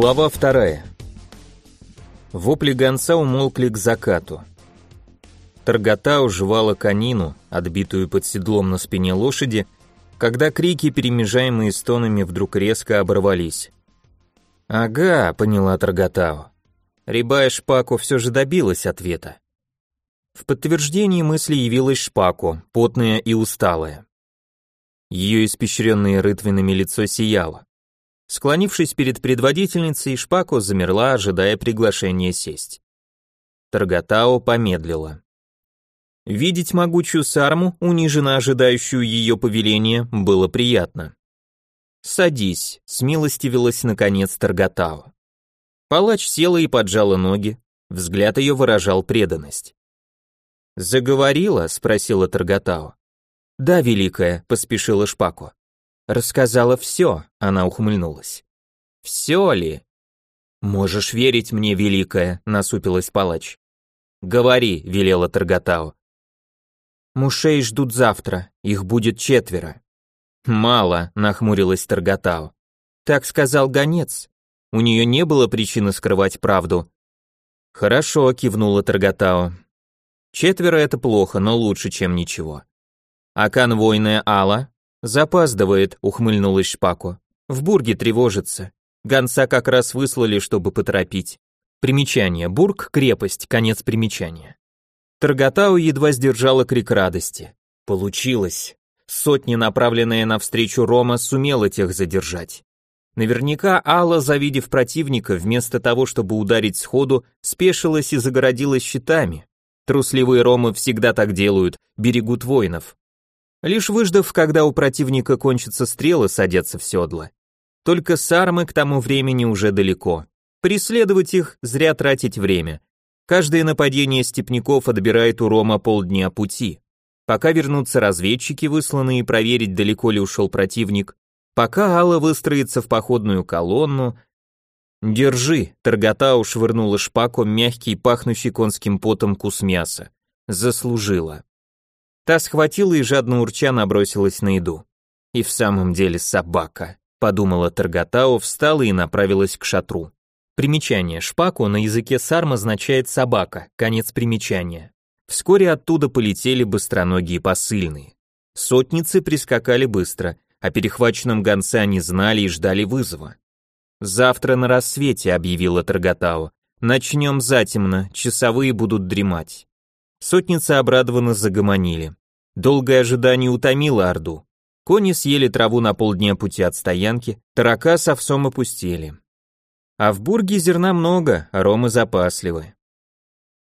Глава вторая. Вопли гонца умолкли к закату. Таргота уживала конину, отбитую под седлом на спине лошади, когда крики, перемежаемые стонами, вдруг резко оборвались. «Ага», — поняла Тарготау. Рябая Шпаку все же добилась ответа. В подтверждении мысли явилась Шпаку, потная и усталая. Ее испещренное рытвинами лицо сияло. Склонившись перед предводительницей, Шпако замерла, ожидая приглашения сесть. Таргатао помедлила. Видеть могучую сарму, униженно ожидающую ее повеления, было приятно. «Садись», — смилостивилась наконец Таргатао. Палач села и поджала ноги, взгляд ее выражал преданность. «Заговорила?» — спросила Таргатао. «Да, великая», — поспешила Шпако. Рассказала все, она ухмыльнулась. Все ли? Можешь верить мне, великая, насупилась палач. Говори, велела Таргатао. Мушей ждут завтра, их будет четверо. Мало, нахмурилась Таргатао. Так сказал гонец. У нее не было причины скрывать правду. Хорошо, кивнула Таргатао. Четверо это плохо, но лучше, чем ничего. А конвойная Алла? «Запаздывает», — ухмыльнулась Шпако. «В бурге тревожится. Гонца как раз выслали, чтобы поторопить. Примечание. Бург — крепость, конец примечания». Таргатау едва сдержала крик радости. Получилось. Сотни, направленные навстречу Рома, сумела тех задержать. Наверняка Алла, завидев противника, вместо того, чтобы ударить сходу, спешилась и загородилась щитами. Трусливые Ромы всегда так делают, берегут воинов. Лишь выждав, когда у противника кончатся стрелы, садятся в седла. Только сармы к тому времени уже далеко. Преследовать их – зря тратить время. Каждое нападение степняков отбирает у Рома полдня пути. Пока вернутся разведчики, высланные проверить, далеко ли ушел противник, пока Алла выстроится в походную колонну. «Держи», – Таргатау швырнула шпаку мягкий, пахнущий конским потом кус мяса. Заслужила. Та схватила и жадно урча набросилась на еду. И в самом деле собака, подумала Таргатао, встала и направилась к шатру. Примечание. Шпаку на языке сарм означает собака, конец примечания. Вскоре оттуда полетели быстроногие посыльные. Сотницы прискакали быстро, о перехваченном гонце они знали и ждали вызова. «Завтра на рассвете», — объявила Таргатао. «Начнем затемно, часовые будут дремать». Сотницы обрадованно загомонили. Долгое ожидание утомило Орду. Кони съели траву на полдня пути от стоянки, тарака с овсом опустили. А в бурге зерна много, а ромы запасливы.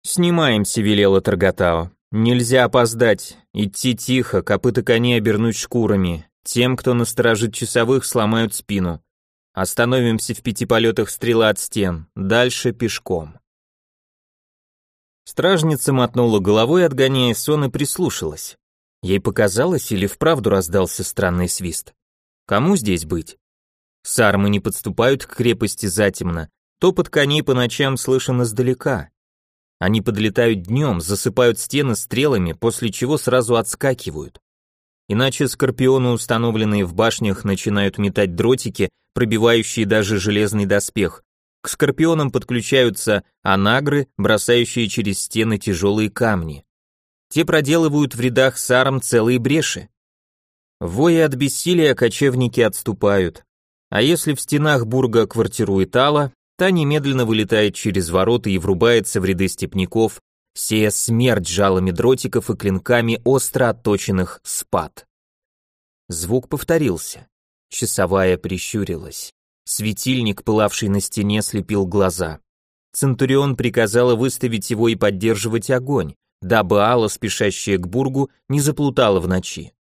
«Снимаемся», — велела Таргатао. «Нельзя опоздать, идти тихо, копыта коней обернуть шкурами. Тем, кто насторожит часовых, сломают спину. Остановимся в пяти полетах стрела от стен, дальше пешком». Стражница мотнула головой, отгоняя сон, и прислушалась. Ей показалось или вправду раздался странный свист. Кому здесь быть? Сармы не подступают к крепости затемно, топот коней по ночам слышен издалека. Они подлетают днем, засыпают стены стрелами, после чего сразу отскакивают. Иначе скорпионы, установленные в башнях, начинают метать дротики, пробивающие даже железный доспех. К скорпионам подключаются анагры, бросающие через стены тяжелые камни. Те проделывают в рядах сарам целые бреши. Воя от бессилия кочевники отступают, а если в стенах бурга квартирует Алла, та немедленно вылетает через ворота и врубается в ряды степняков, сея смерть жалами дротиков и клинками остро отточенных спад. Звук повторился. Часовая прищурилась. Светильник, пылавший на стене, слепил глаза. Центурион приказала выставить его и поддерживать огонь, дабы Алла, спешащая к Бургу, не заплутала в ночи.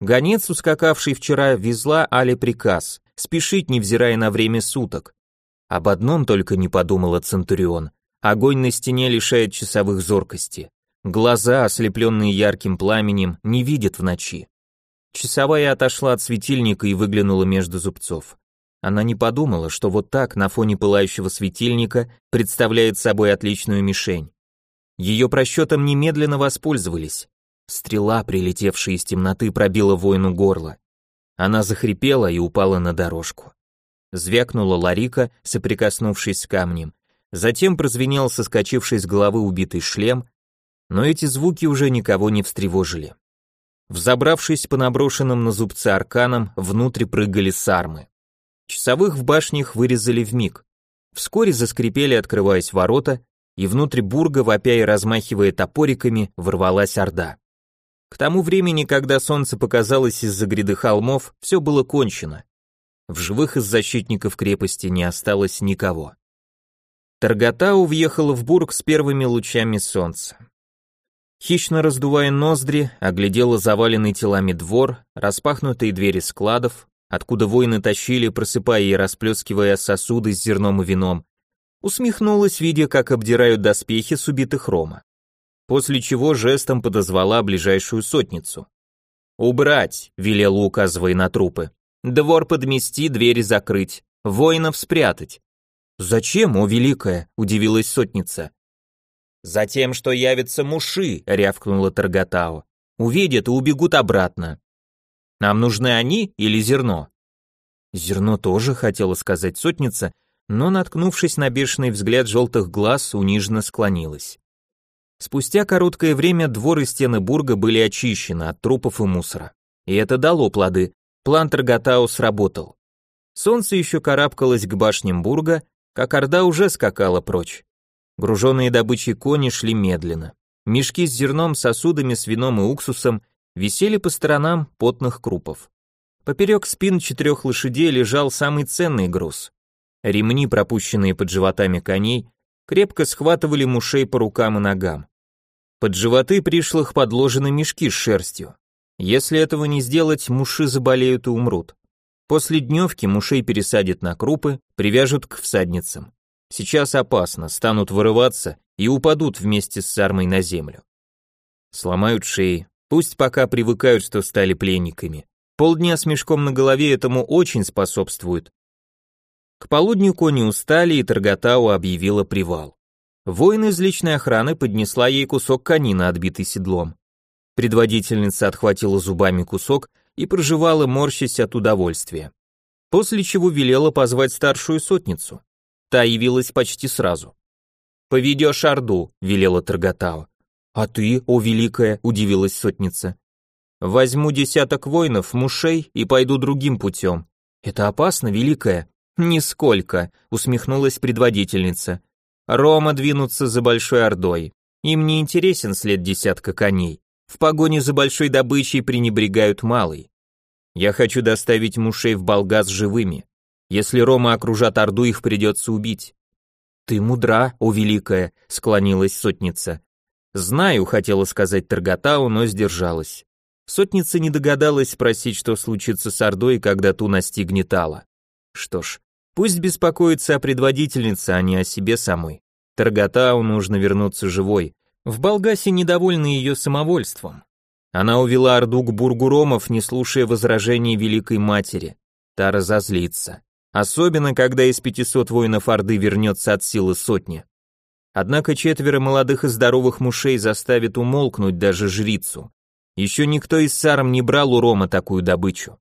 Гонец, ускакавший вчера, везла Але приказ спешить, невзирая на время суток. Об одном только не подумала Центурион. Огонь на стене лишает часовых зоркости. Глаза, ослепленные ярким пламенем, не видят в ночи. Часовая отошла от светильника и выглянула между зубцов. Она не подумала, что вот так на фоне пылающего светильника представляет собой отличную мишень. Ее просчетом немедленно воспользовались. Стрела, прилетевшая из темноты, пробила воину горло. Она захрипела и упала на дорожку. звякнула Ларика, соприкоснувшись с камнем. Затем прозвенел соскочивший с головы убитый шлем, но эти звуки уже никого не встревожили. Взобравшись по наброшенным на зубцы арканам, внутрь прыгали сармы. Часовых в башнях вырезали в миг. Вскоре заскрипели, открываясь ворота, и внутрь бурга, вопя и размахивая топориками, ворвалась орда. К тому времени, когда солнце показалось из-за гряды холмов, все было кончено. В живых из защитников крепости не осталось никого. Таргатау въехала в бург с первыми лучами солнца. Хищно раздувая ноздри, оглядела заваленный телами двор, распахнутые двери складов, откуда воины тащили, просыпая и расплескивая сосуды с зерном и вином, усмехнулась, видя, как обдирают доспехи с убитых Рома. После чего жестом подозвала ближайшую сотницу. «Убрать!» — велела, указывая на трупы. «Двор подмести, двери закрыть, воинов спрятать». «Зачем, о великая?» — удивилась сотница. «Затем, что явятся муши», — рявкнула Таргатао. «Увидят и убегут обратно. Нам нужны они или зерно?» Зерно тоже, хотела сказать сотница, но, наткнувшись на бешеный взгляд желтых глаз, униженно склонилась. Спустя короткое время двор и стены бурга были очищены от трупов и мусора. И это дало плоды. План Таргатао сработал. Солнце еще карабкалось к башням бурга, как орда уже скакала прочь. Груженные добычей кони шли медленно. Мешки с зерном, сосудами с вином и уксусом висели по сторонам потных крупов. Поперек спин четырех лошадей лежал самый ценный груз. Ремни, пропущенные под животами коней, крепко схватывали мушей по рукам и ногам. Под животы пришлых подложены мешки с шерстью. Если этого не сделать, муши заболеют и умрут. После дневки мушей пересадят на крупы, привяжут к всадницам. Сейчас опасно, станут вырываться и упадут вместе с сармой на землю. Сломают шеи, пусть пока привыкают, что стали пленниками. Полдня с мешком на голове этому очень способствует. К полудню кони устали, и Таргатау объявила привал. Воин из личной охраны поднесла ей кусок конина, отбитый седлом. Предводительница отхватила зубами кусок и проживала, морщась от удовольствия. После чего велела позвать старшую сотницу. Та явилась почти сразу. «Поведешь Орду», — велела Таргатао. «А ты, о великая», — удивилась сотница. «Возьму десяток воинов, мушей и пойду другим путем. Это опасно, великая?» «Нисколько», — усмехнулась предводительница. «Рома двинутся за Большой Ордой. Им не интересен след десятка коней. В погоне за большой добычей пренебрегают малой. Я хочу доставить мушей в Болгас живыми. Если Рома окружат Орду, их придется убить. Ты мудра, о великая, склонилась сотница. Знаю, хотела сказать Таргатау, но сдержалась. Сотница не догадалась спросить, что случится с Ордой, когда ту настигнет Алла. Что ж, пусть беспокоится о предводительнице, а не о себе самой. Таргатау нужно вернуться живой. В Болгасе недовольны ее самовольством. Она увела Орду к бургу Ромов, не слушая возражений Великой Матери. Та разозлится. Особенно, когда из 500 воинов Орды вернется от силы сотни. Однако четверо молодых и здоровых мушей заставит умолкнуть даже жрицу. Еще никто из сарм не брал у Рома такую добычу.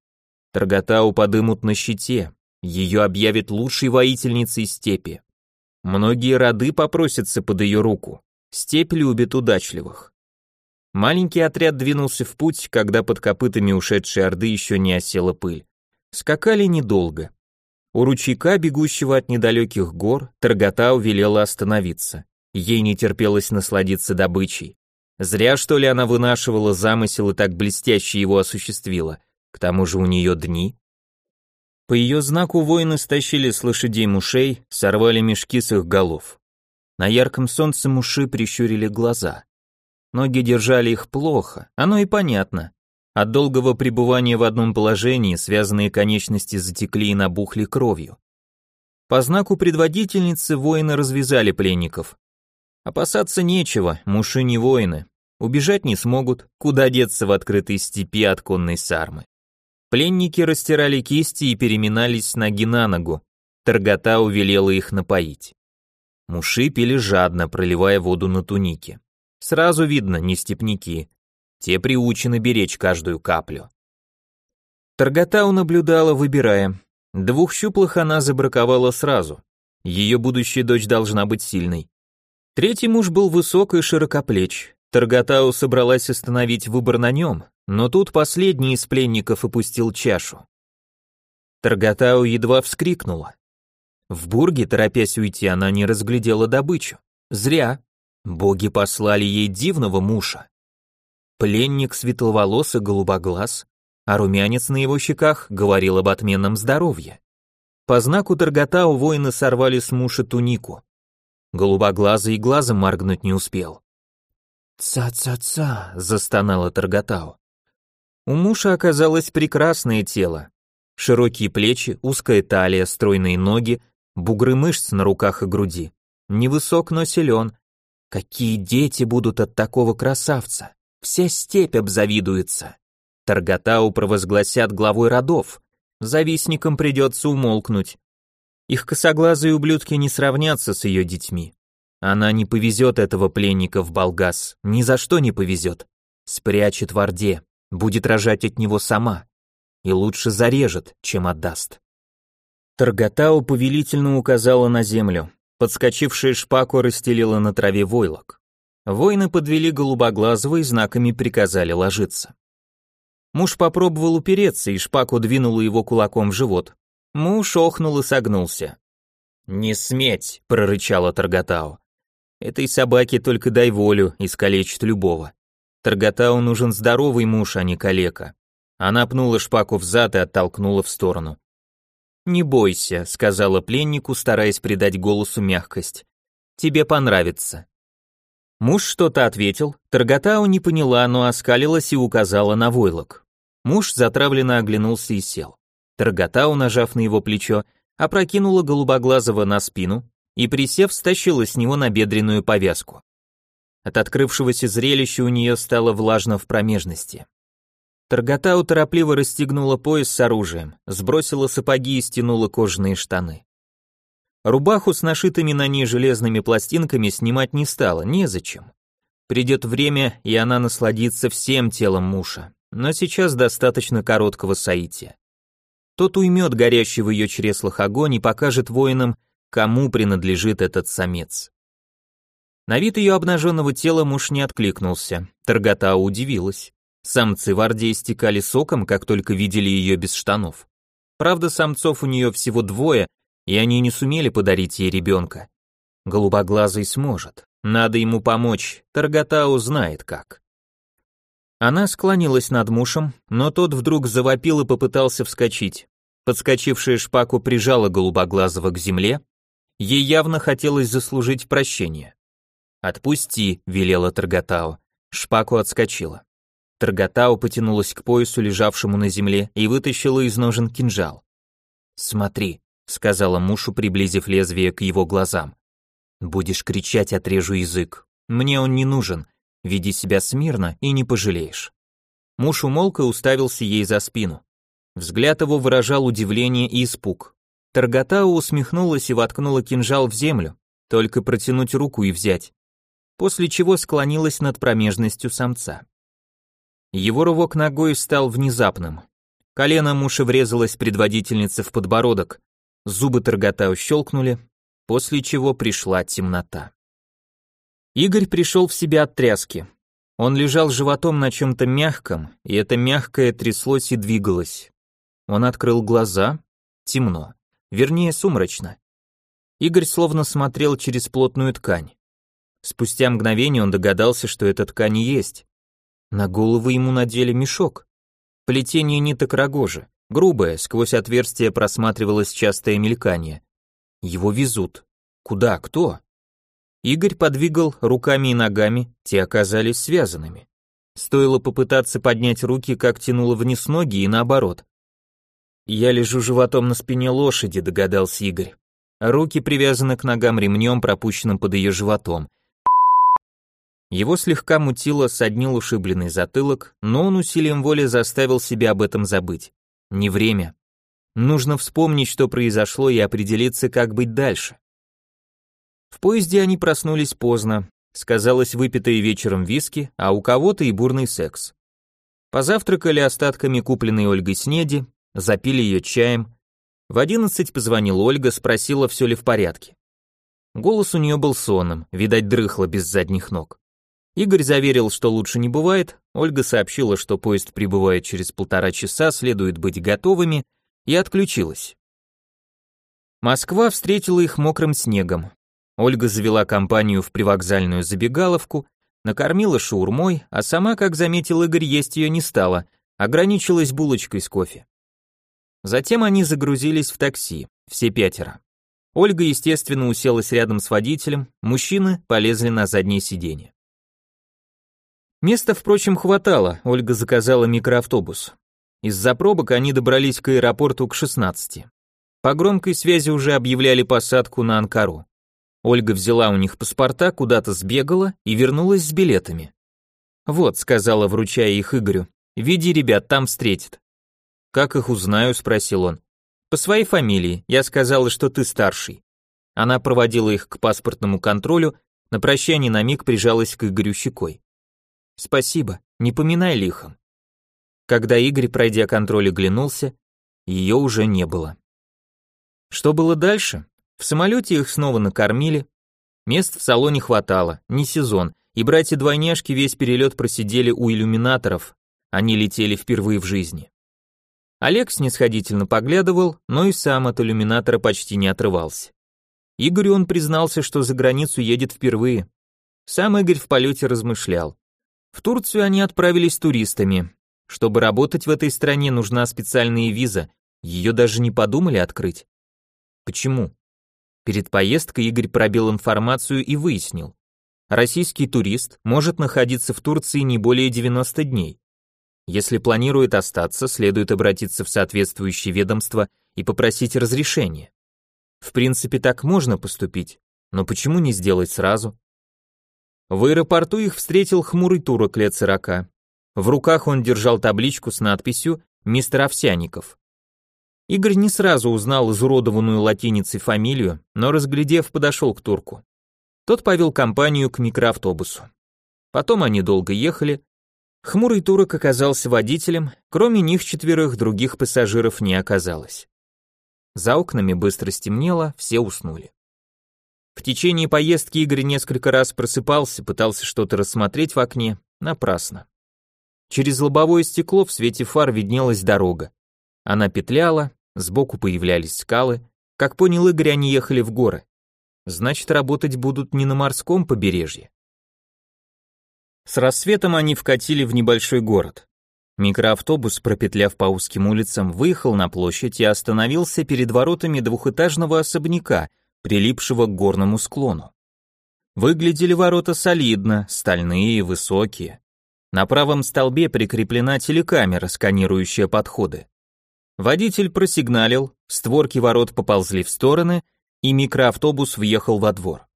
Таргатау подымут на щите, ее объявят лучшей воительницей степи. Многие роды попросятся под ее руку. Степь любит удачливых. Маленький отряд двинулся в путь, когда под копытами ушедшей орды еще не осела пыль. Скакали недолго. У ручейка, бегущего от недалеких гор, Таргатау велела остановиться. Ей не терпелось насладиться добычей. Зря, что ли, она вынашивала замысел и так блестяще его осуществила. К тому же у нее дни. По ее знаку воины стащили с лошадей мушей, сорвали мешки с их голов. На ярком солнце муши прищурили глаза. Ноги держали их плохо, оно и понятно. От долгого пребывания в одном положении связанные конечности затекли и набухли кровью. По знаку предводительницы воины развязали пленников. Опасаться нечего, муши не воины. Убежать не смогут, куда деться в открытой степи от конной сармы. Пленники растирали кисти и переминались ноги на ногу. Таргота увелела их напоить. Муши пили жадно, проливая воду на туники. Сразу видно, не степняки, те приучены беречь каждую каплю. Таргатау наблюдала, выбирая. Двух щуплых она забраковала сразу. Ее будущая дочь должна быть сильной. Третий муж был высок и широкоплеч. Таргатау собралась остановить выбор на нем, но тут последний из пленников опустил чашу. Таргатау едва вскрикнула. В бурге, торопясь уйти, она не разглядела добычу. Зря. Боги послали ей дивного мужа. Пленник светловолосый, голубоглаз, а румянец на его щеках говорил об отменном здоровье. По знаку Таргатау воины сорвали с муша тунику. Голубоглазый и глазом моргнуть не успел. «Ца-ца-ца», — застонала Таргатау. У мужа оказалось прекрасное тело. Широкие плечи, узкая талия, стройные ноги, бугры мышц на руках и груди. Невысок, но силен. Какие дети будут от такого красавца? Вся степь обзавидуется. Таргатау провозгласят главой родов. Завистникам придется умолкнуть. Их косоглазые ублюдки не сравнятся с ее детьми. Она не повезет этого пленника в Болгас, ни за что не повезет. Спрячет в Орде, будет рожать от него сама. И лучше зарежет, чем отдаст. Таргатау повелительно указала на землю. Подскочившая шпаку расстелила на траве войлок. Воины подвели голубоглазого и знаками приказали ложиться. Муж попробовал упереться, и шпаку двинула его кулаком в живот. Муж охнул и согнулся. «Не сметь!» — прорычала Таргатау. «Этой собаке только дай волю, искалечит любого. Таргатау нужен здоровый муж, а не калека». Она пнула шпаку в зад и оттолкнула в сторону. «Не бойся», — сказала пленнику, стараясь придать голосу мягкость. «Тебе понравится». Муж что-то ответил, Таргатау не поняла, но оскалилась и указала на войлок. Муж затравленно оглянулся и сел. Таргатау, нажав на его плечо, опрокинула голубоглазого на спину и, присев, стащила с него набедренную повязку. От открывшегося зрелища у нее стало влажно в промежности. Таргатау торопливо расстегнула пояс с оружием, сбросила сапоги и стянула кожаные штаны. Рубаху с нашитыми на ней железными пластинками снимать не стала, незачем. Придет время, и она насладится всем телом мужа, но сейчас достаточно короткого соития. Тот уймет горящий в ее чреслах огонь и покажет воинам, кому принадлежит этот самец. На вид ее обнаженного тела муж не откликнулся. Таргата удивилась. Самцы в Орде истекали соком, как только видели ее без штанов. Правда, самцов у нее всего двое, и они не сумели подарить ей ребенка. Голубоглазый сможет. Надо ему помочь, Таргатау знает как. Она склонилась над мужем, но тот вдруг завопил и попытался вскочить. Подскочившая шпаку прижала голубоглазого к земле. Ей явно хотелось заслужить прощение. «Отпусти», — велела Таргатао. Шпаку отскочила. Таргатао потянулась к поясу, лежавшему на земле, и вытащила из ножен кинжал. «Смотри», — сказала мушу, приблизив лезвие к его глазам. «Будешь кричать, отрежу язык. Мне он не нужен. Веди себя смирно и не пожалеешь. Муж умолк и уставился ей за спину. Взгляд его выражал удивление и испуг. Таргатау усмехнулась и воткнула кинжал в землю, только протянуть руку и взять, после чего склонилась над промежностью самца. Его рывок ногой стал внезапным. Колено мужа врезалось предводительнице в подбородок, зубы Таргатау щелкнули, после чего пришла темнота. Игорь пришел в себя от тряски. Он лежал животом на чем-то мягком, и это мягкое тряслось и двигалось. Он открыл глаза. Темно. Вернее, сумрачно. Игорь словно смотрел через плотную ткань. Спустя мгновение он догадался, что эта ткань есть. На голову ему надели мешок. Плетение ниток рогожи, грубое, сквозь отверстие просматривалось частое мелькание. Его везут. Куда, кто? Игорь подвигал руками и ногами, те оказались связанными. Стоило попытаться поднять руки, как тянуло вниз ноги и наоборот. Я лежу животом на спине лошади, догадался Игорь. Руки привязаны к ногам ремнем, пропущенным под ее животом. Его слегка мутило, соднил ушибленный затылок, но он усилием воли заставил себя об этом забыть. Не время. Нужно вспомнить, что произошло, и определиться, как быть дальше. В поезде они проснулись поздно, сказалось выпитое вечером виски, а у кого-то и бурный секс. Позавтракали остатками купленной Ольгой снеди, запили ее чаем. В одиннадцать позвонила Ольга, спросила, все ли в порядке. Голос у нее был сонным, видать, дрыхло без задних ног. Игорь заверил, что лучше не бывает, Ольга сообщила, что поезд прибывает через полтора часа, следует быть готовыми, и отключилась. Москва встретила их мокрым снегом. Ольга завела компанию в привокзальную забегаловку, накормила шаурмой, а сама, как заметил Игорь, есть ее не стала, ограничилась булочкой с кофе. Затем они загрузились в такси, все пятеро. Ольга, естественно, уселась рядом с водителем, мужчины полезли на заднее сиденье. Места, впрочем, хватало, Ольга заказала микроавтобус. Из-за пробок они добрались к аэропорту к 16. По громкой связи уже объявляли посадку на Анкару. Ольга взяла у них паспорта, куда-то сбегала и вернулась с билетами. «Вот», — сказала, вручая их Игорю, — «веди ребят, там встретит». «Как их узнаю?» — спросил он. «По своей фамилии. Я сказала, что ты старший». Она проводила их к паспортному контролю, на прощание на миг прижалась к Игорю щекой. «Спасибо, не поминай лихом». Когда Игорь, пройдя контроль, оглянулся, ее уже не было. Что было дальше? В самолете их снова накормили. Мест в салоне хватало, не сезон, и братья-двойняшки весь перелет просидели у иллюминаторов, они летели впервые в жизни. Олег снисходительно поглядывал, но и сам от иллюминатора почти не отрывался. Игорю он признался, что за границу едет впервые. Сам Игорь в полете размышлял. В Турцию они отправились туристами. Чтобы работать в этой стране, нужна специальная виза, ее даже не подумали открыть. Почему? Перед поездкой Игорь пробил информацию и выяснил. Российский турист может находиться в Турции не более 90 дней. Если планирует остаться, следует обратиться в соответствующее ведомство и попросить разрешения. В принципе, так можно поступить, но почему не сделать сразу? В аэропорту их встретил хмурый турок лет сорока. В руках он держал табличку с надписью «Мистер Овсяников». Игорь не сразу узнал изуродованную латиницей фамилию, но, разглядев, подошел к турку. Тот повел компанию к микроавтобусу. Потом они долго ехали, Хмурый турок оказался водителем, кроме них четверых других пассажиров не оказалось. За окнами быстро стемнело, все уснули. В течение поездки Игорь несколько раз просыпался, пытался что-то рассмотреть в окне, напрасно. Через лобовое стекло в свете фар виднелась дорога. Она петляла, сбоку появлялись скалы. Как понял Игорь, они ехали в горы. Значит, работать будут не на морском побережье. С рассветом они вкатили в небольшой город. Микроавтобус, пропетляв по узким улицам, выехал на площадь и остановился перед воротами двухэтажного особняка, прилипшего к горному склону. Выглядели ворота солидно, стальные, высокие. На правом столбе прикреплена телекамера, сканирующая подходы. Водитель просигналил, створки ворот поползли в стороны, и микроавтобус въехал во двор.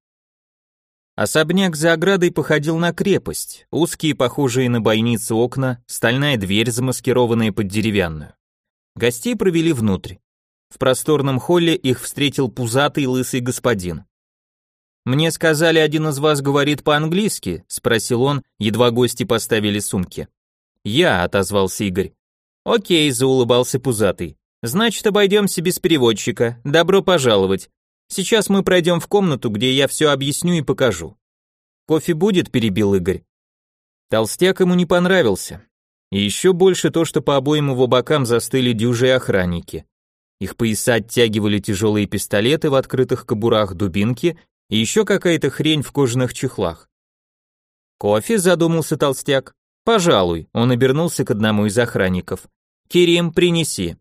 Особняк за оградой походил на крепость, узкие, похожие на бойницы окна, стальная дверь, замаскированная под деревянную. Гостей провели внутрь. В просторном холле их встретил пузатый лысый господин. «Мне сказали, один из вас говорит по-английски?» — спросил он, едва гости поставили сумки. «Я», — отозвался Игорь. «Окей», — заулыбался пузатый. «Значит, обойдемся без переводчика. Добро пожаловать. Сейчас мы пройдем в комнату, где я все объясню и покажу. Кофе будет, перебил Игорь. Толстяк ему не понравился. И еще больше то, что по обоим его бокам застыли дюжие охранники. Их пояса оттягивали тяжелые пистолеты в открытых кобурах, дубинки и еще какая-то хрень в кожаных чехлах. «Кофе?» – задумался толстяк. «Пожалуй», – он обернулся к одному из охранников. «Керим, принеси».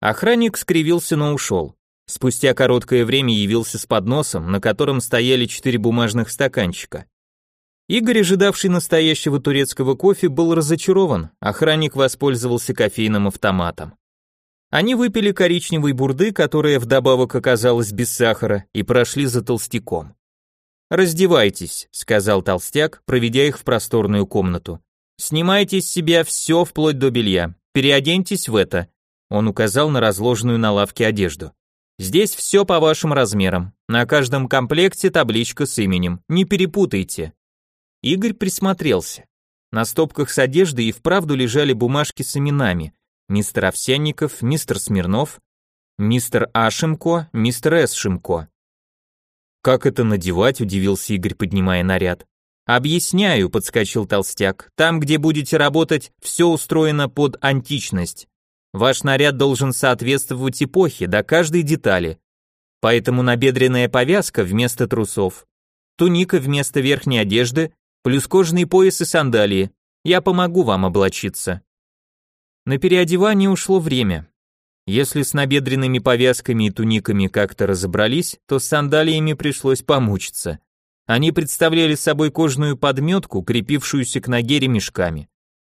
Охранник скривился, но ушел. Спустя короткое время явился с подносом, на котором стояли четыре бумажных стаканчика. Игорь, ожидавший настоящего турецкого кофе, был разочарован, охранник воспользовался кофейным автоматом. Они выпили коричневой бурды, которая вдобавок оказалась без сахара, и прошли за толстяком. «Раздевайтесь», — сказал толстяк, проведя их в просторную комнату. «Снимайте с себя все вплоть до белья, переоденьтесь в это», — он указал на разложенную на лавке одежду. Здесь все по вашим размерам. На каждом комплекте табличка с именем. Не перепутайте. Игорь присмотрелся. На стопках с одеждой и вправду лежали бумажки с именами. Мистер Овсянников, мистер Смирнов. Мистер А. Шимко, мистер С. Как это надевать, удивился Игорь, поднимая наряд. Объясняю, подскочил толстяк. Там, где будете работать, все устроено под античность. Ваш наряд должен соответствовать эпохе до каждой детали. Поэтому набедренная повязка вместо трусов, туника вместо верхней одежды, плюс кожаный пояс и сандалии. Я помогу вам облачиться. На переодевание ушло время. Если с набедренными повязками и туниками как-то разобрались, то с сандалиями пришлось помучиться. Они представляли собой кожаную подметку, крепившуюся к ноге ремешками.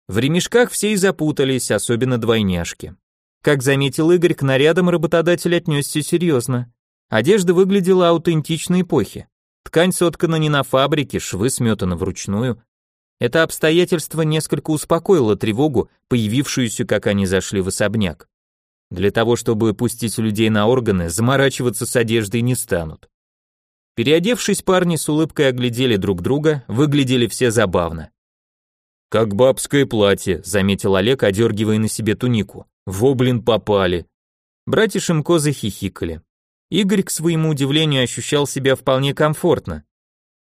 В ремешках все и запутались, особенно двойняшки. Как заметил Игорь, к нарядам работодатель отнесся серьезно. Одежда выглядела аутентичной эпохи. Ткань соткана не на фабрике, швы сметаны вручную. Это обстоятельство несколько успокоило тревогу, появившуюся, как они зашли в особняк. Для того, чтобы пустить людей на органы, заморачиваться с одеждой не станут. Переодевшись, парни с улыбкой оглядели друг друга, выглядели все забавно. «Как бабское платье», — заметил Олег, одергивая на себе тунику. «Во, блин, попали». Братья Шимко захихикали. Игорь, к своему удивлению, ощущал себя вполне комфортно.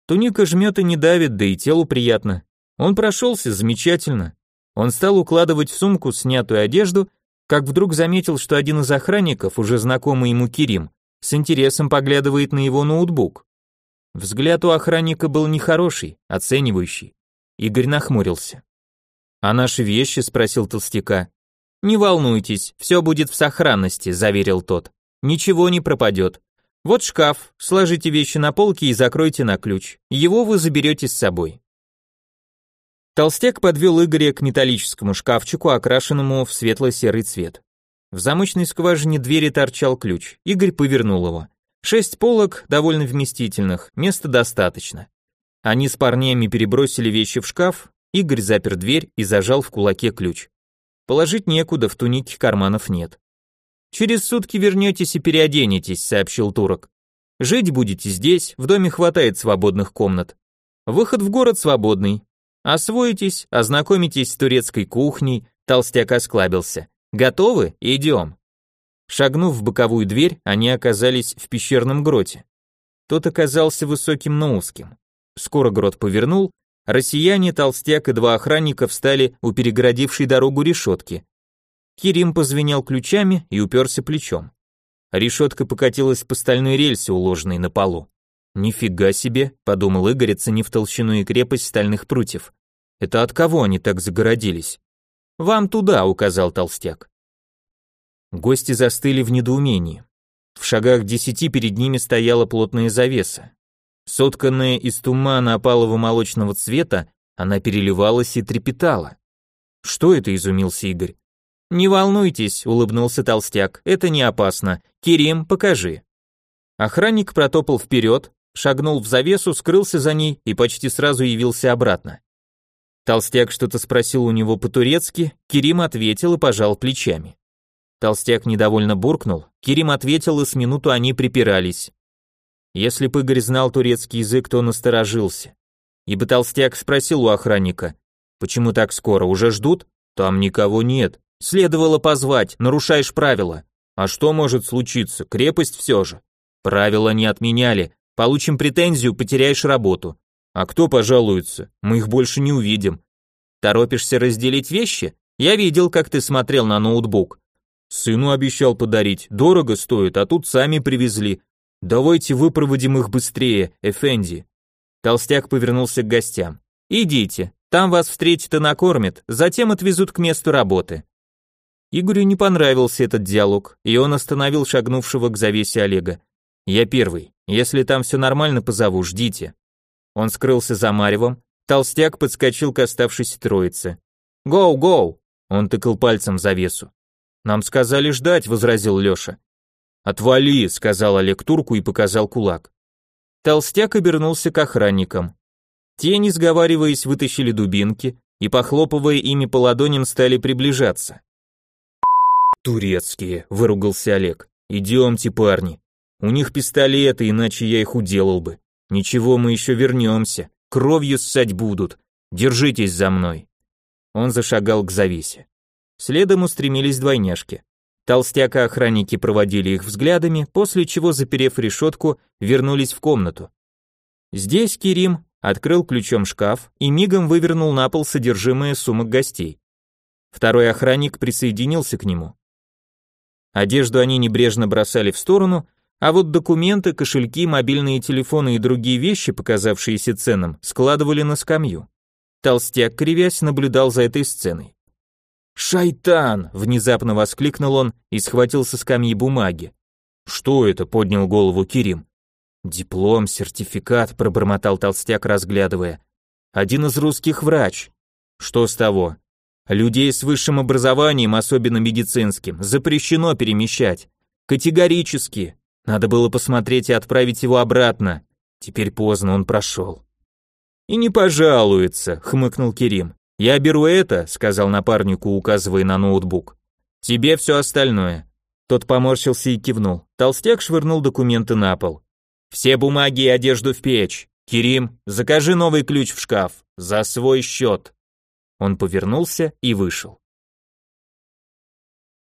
Туника жмет и не давит, да и телу приятно. Он прошелся замечательно. Он стал укладывать в сумку снятую одежду, как вдруг заметил, что один из охранников, уже знакомый ему Кирим, с интересом поглядывает на его ноутбук. Взгляд у охранника был нехороший, оценивающий. Игорь нахмурился. «А наши вещи?» – спросил толстяка. «Не волнуйтесь, все будет в сохранности», – заверил тот. Ничего не пропадет. Вот шкаф, сложите вещи на полке и закройте на ключ. Его вы заберете с собой. Толстяк подвел Игоря к металлическому шкафчику, окрашенному в светло-серый цвет. В замочной скважине двери торчал ключ. Игорь повернул его. Шесть полок, довольно вместительных, места достаточно. Они с парнями перебросили вещи в шкаф, Игорь запер дверь и зажал в кулаке ключ. Положить некуда, в тунике карманов нет. Через сутки вернетесь и переоденетесь, сообщил турок. Жить будете здесь, в доме хватает свободных комнат. Выход в город свободный. Освоитесь, ознакомитесь с турецкой кухней, толстяк осклабился. Готовы? Идем. Шагнув в боковую дверь, они оказались в пещерном гроте. Тот оказался высоким, но узким. Скоро грот повернул, россияне, толстяк и два охранника встали у перегородившей дорогу решетки. Кирим позвенел ключами и уперся плечом. Решетка покатилась по стальной рельсе, уложенной на полу. «Нифига себе», — подумал Игорь, оценив толщину и крепость стальных прутьев. «Это от кого они так загородились?» «Вам туда», — указал толстяк. Гости застыли в недоумении. В шагах десяти перед ними стояла плотная завеса. Сотканная из тумана опалово-молочного цвета, она переливалась и трепетала. «Что это?» — изумился Игорь. «Не волнуйтесь», — улыбнулся толстяк, — «это не опасно. Кирим, покажи». Охранник протопал вперед, шагнул в завесу, скрылся за ней и почти сразу явился обратно. Толстяк что-то спросил у него по-турецки, Кирим ответил и пожал плечами. Толстяк недовольно буркнул, Кирим ответил, и с минуту они припирались. Если бы Игорь знал турецкий язык, то насторожился. Ибо толстяк спросил у охранника, «Почему так скоро, уже ждут?» «Там никого нет», Следовало позвать, нарушаешь правила. А что может случиться? Крепость все же. Правила не отменяли. Получим претензию, потеряешь работу. А кто пожалуется? Мы их больше не увидим. Торопишься разделить вещи? Я видел, как ты смотрел на ноутбук. Сыну обещал подарить. Дорого стоит, а тут сами привезли. Давайте выпроводим их быстрее, Эфенди. Толстяк повернулся к гостям. Идите, там вас встретят и накормят, затем отвезут к месту работы. Игорю не понравился этот диалог, и он остановил шагнувшего к завесе Олега. «Я первый. Если там все нормально, позову, ждите». Он скрылся за Маревом, толстяк подскочил к оставшейся троице. «Гоу, гоу!» Он тыкал пальцем в завесу. «Нам сказали ждать», — возразил Леша. «Отвали», — сказал Олег турку и показал кулак. Толстяк обернулся к охранникам. Те, не сговариваясь, вытащили дубинки и, похлопывая ими по ладоням, стали приближаться. «Турецкие», — выругался Олег. «Идемте, парни. У них пистолеты, иначе я их уделал бы. Ничего, мы еще вернемся. Кровью ссать будут. Держитесь за мной». Он зашагал к завесе. Следом устремились двойняшки. Толстяк и охранники проводили их взглядами, после чего, заперев решетку, вернулись в комнату. Здесь Кирим открыл ключом шкаф и мигом вывернул на пол содержимое сумок гостей. Второй охранник присоединился к нему. Одежду они небрежно бросали в сторону, а вот документы, кошельки, мобильные телефоны и другие вещи, показавшиеся ценным, складывали на скамью. Толстяк, кривясь, наблюдал за этой сценой. «Шайтан!» — внезапно воскликнул он и схватил со скамьи бумаги. «Что это?» — поднял голову Кирим. «Диплом, сертификат», — пробормотал толстяк, разглядывая. «Один из русских врач». «Что с того?» «Людей с высшим образованием, особенно медицинским, запрещено перемещать. Категорически. Надо было посмотреть и отправить его обратно. Теперь поздно, он прошел». «И не пожалуется», — хмыкнул Кирим. «Я беру это», — сказал напарнику, указывая на ноутбук. «Тебе все остальное». Тот поморщился и кивнул. Толстяк швырнул документы на пол. «Все бумаги и одежду в печь. Кирим, закажи новый ключ в шкаф. За свой счет». Он повернулся и вышел.